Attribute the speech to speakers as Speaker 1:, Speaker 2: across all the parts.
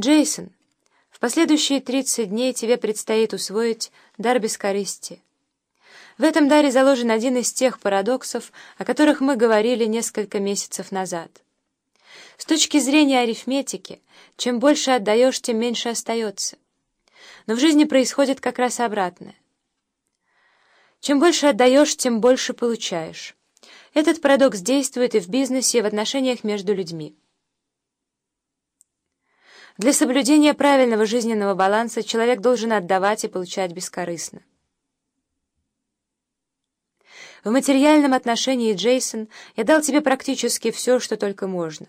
Speaker 1: Джейсон, в последующие 30 дней тебе предстоит усвоить дар бескорыстия. В этом даре заложен один из тех парадоксов, о которых мы говорили несколько месяцев назад. С точки зрения арифметики, чем больше отдаешь, тем меньше остается. Но в жизни происходит как раз обратное. Чем больше отдаешь, тем больше получаешь. Этот парадокс действует и в бизнесе, и в отношениях между людьми. Для соблюдения правильного жизненного баланса человек должен отдавать и получать бескорыстно. В материальном отношении, Джейсон, я дал тебе практически все, что только можно.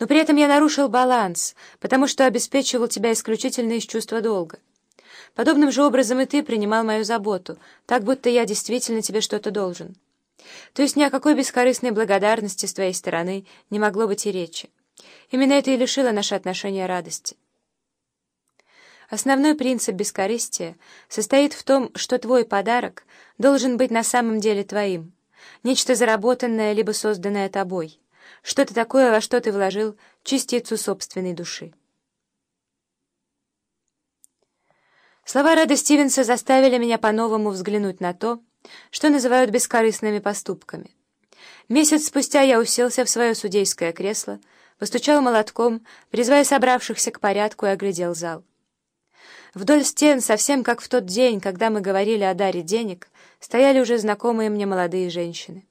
Speaker 1: Но при этом я нарушил баланс, потому что обеспечивал тебя исключительно из чувства долга. Подобным же образом и ты принимал мою заботу, так будто я действительно тебе что-то должен. То есть ни о какой бескорыстной благодарности с твоей стороны не могло быть и речи. Именно это и лишило наши отношения радости. Основной принцип бескорыстия состоит в том, что твой подарок должен быть на самом деле твоим, нечто заработанное либо созданное тобой, что-то такое, во что ты вложил частицу собственной души. Слова Рада Стивенса заставили меня по-новому взглянуть на то, что называют бескорыстными поступками. Месяц спустя я уселся в свое судейское кресло, постучал молотком, призывая собравшихся к порядку и оглядел зал. Вдоль стен, совсем как в тот день, когда мы говорили о даре денег, стояли уже знакомые мне молодые женщины.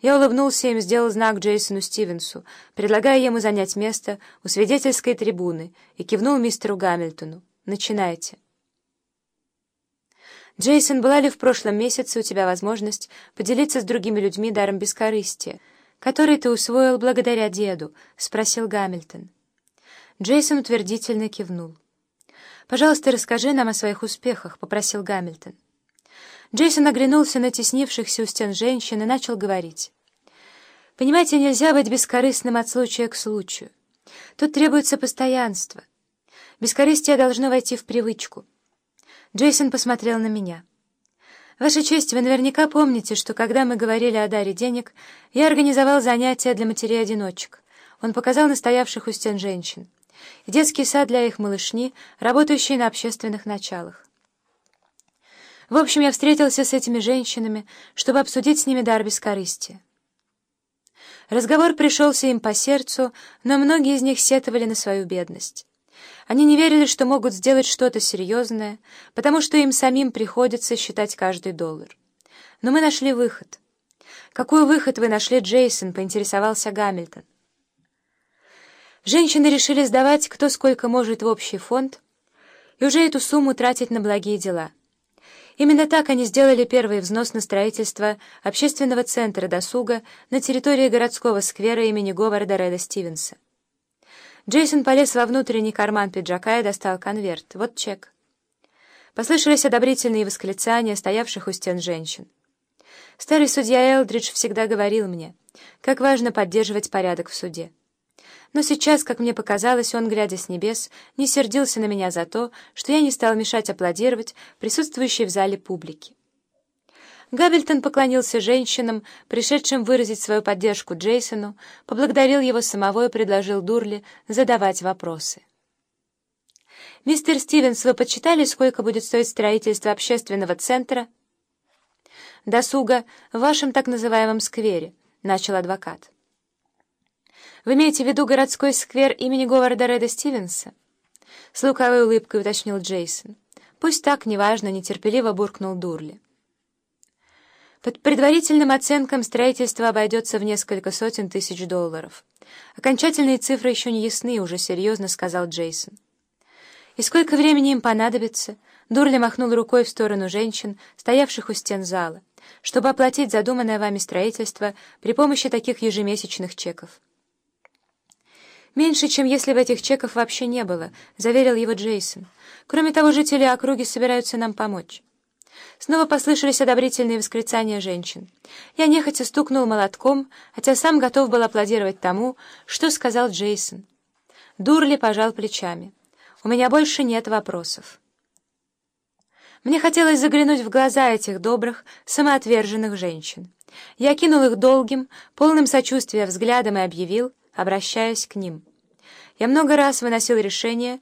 Speaker 1: Я улыбнулся им, сделал знак Джейсону Стивенсу, предлагая ему занять место у свидетельской трибуны, и кивнул мистеру Гамильтону. «Начинайте». «Джейсон, была ли в прошлом месяце у тебя возможность поделиться с другими людьми даром бескорыстия, который ты усвоил благодаря деду?» — спросил Гамильтон. Джейсон утвердительно кивнул. «Пожалуйста, расскажи нам о своих успехах», — попросил Гамильтон. Джейсон оглянулся на теснившихся у стен женщин и начал говорить. «Понимаете, нельзя быть бескорыстным от случая к случаю. Тут требуется постоянство. Бескорыстие должно войти в привычку». Джейсон посмотрел на меня. «Ваша честь, вы наверняка помните, что когда мы говорили о даре денег, я организовал занятия для матерей-одиночек. Он показал настоявших у стен женщин детский сад для их малышни, работающий на общественных началах. В общем, я встретился с этими женщинами, чтобы обсудить с ними дар бескорыстия. Разговор пришелся им по сердцу, но многие из них сетовали на свою бедность. Они не верили, что могут сделать что-то серьезное, потому что им самим приходится считать каждый доллар. Но мы нашли выход. «Какой выход вы нашли, Джейсон?» — поинтересовался Гамильтон. Женщины решили сдавать кто сколько может в общий фонд и уже эту сумму тратить на благие дела. Именно так они сделали первый взнос на строительство общественного центра досуга на территории городского сквера имени Говарда Реда Стивенса. Джейсон полез во внутренний карман пиджака и достал конверт. Вот чек. Послышались одобрительные восклицания стоявших у стен женщин. Старый судья Элдридж всегда говорил мне, как важно поддерживать порядок в суде. Но сейчас, как мне показалось, он, глядя с небес, не сердился на меня за то, что я не стал мешать аплодировать присутствующей в зале публике. Габельтон поклонился женщинам, пришедшим выразить свою поддержку Джейсону, поблагодарил его самого и предложил Дурли задавать вопросы. «Мистер Стивенс, вы подсчитали, сколько будет стоить строительство общественного центра?» «Досуга в вашем так называемом сквере», — начал адвокат. Вы имеете в виду городской сквер имени Говарда Реда Стивенса?» С лукавой улыбкой уточнил Джейсон. «Пусть так, неважно», — нетерпеливо буркнул Дурли. Под предварительным оценкам строительство обойдется в несколько сотен тысяч долларов. Окончательные цифры еще не ясны, уже серьезно сказал Джейсон. «И сколько времени им понадобится?» Дурли махнул рукой в сторону женщин, стоявших у стен зала, чтобы оплатить задуманное вами строительство при помощи таких ежемесячных чеков. «Меньше, чем если бы этих чеков вообще не было», — заверил его Джейсон. «Кроме того, жители округи собираются нам помочь». Снова послышались одобрительные восклицания женщин. Я нехотя стукнул молотком, хотя сам готов был аплодировать тому, что сказал Джейсон. Дурли пожал плечами. «У меня больше нет вопросов». Мне хотелось заглянуть в глаза этих добрых, самоотверженных женщин. Я кинул их долгим, полным сочувствия взглядом и объявил — обращаясь к ним. Я много раз выносил решение